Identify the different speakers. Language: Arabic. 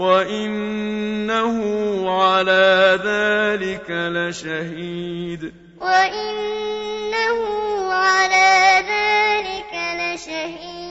Speaker 1: وإنه على ذلك لشهيد
Speaker 2: وإنه على ذلك لشهيد